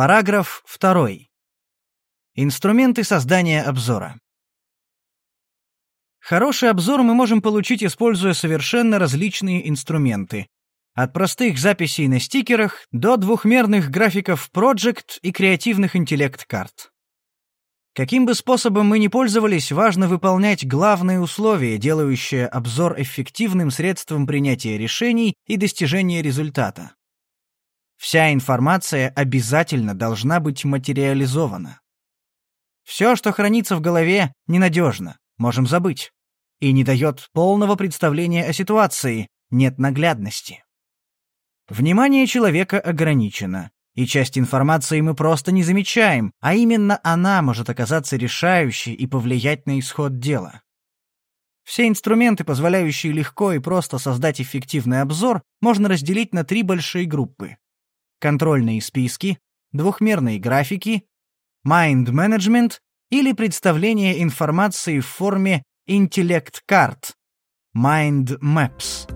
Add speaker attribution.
Speaker 1: Параграф 2. Инструменты создания обзора. Хороший обзор мы можем получить, используя совершенно различные инструменты. От простых записей на стикерах до двухмерных графиков Project и креативных интеллект-карт. Каким бы способом мы ни пользовались, важно выполнять главные условия, делающие обзор эффективным средством принятия решений и достижения результата. Вся информация обязательно должна быть материализована. Все, что хранится в голове, ненадежно, можем забыть, и не дает полного представления о ситуации, нет наглядности. Внимание человека ограничено, и часть информации мы просто не замечаем, а именно она может оказаться решающей и повлиять на исход дела. Все инструменты, позволяющие легко и просто создать эффективный обзор, можно разделить на три большие группы контрольные списки, двухмерные графики, mind management или представление информации в форме интеллект-карт, mind maps.